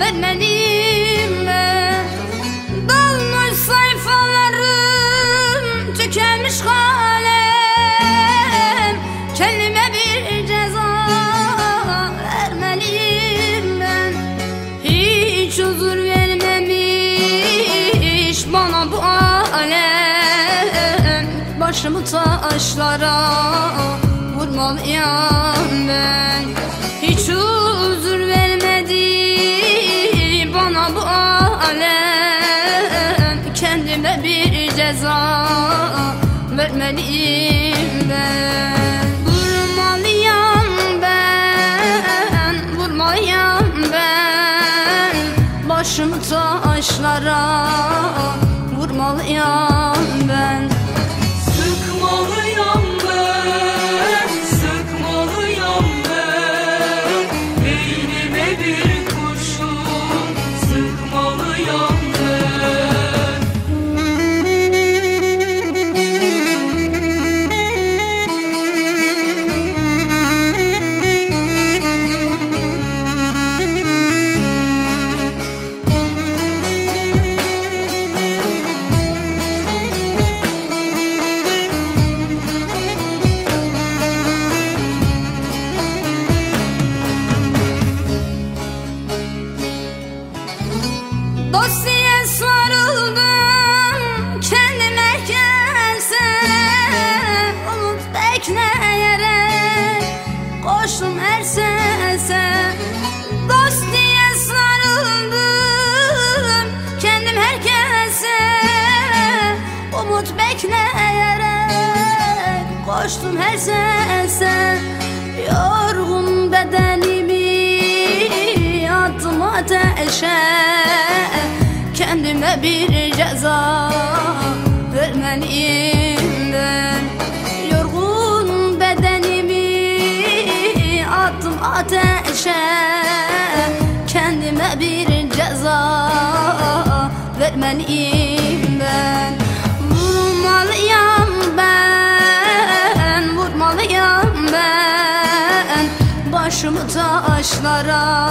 vermedim mi? Dolmuş sayfalarım tükenmiş kalem. Kendime bir ceza vermeliyim ben. Hiç huzur vermemiş bana bu alem. Başımı taşlara vurmalıyım ben. Hiç huzur vermeliyim ben Vurmalıyım ben, vurmalıyım ben. Başımı taşlara Dosyaya sarıldım kendim herkese Umut bekleyerek koştum her sese. Dosyaya sarıldım kendim herkese. Umut bekleyerek koştum her sese. Yorgun bedenimi attım ateşe Kendime bir ceza. Vermeliyim ben Yorgun bedenimi attım ateşe. Kendime bir ceza vermeliyim ben Vurmalıyım ben, vurmalıyım ben. Başımı taşlara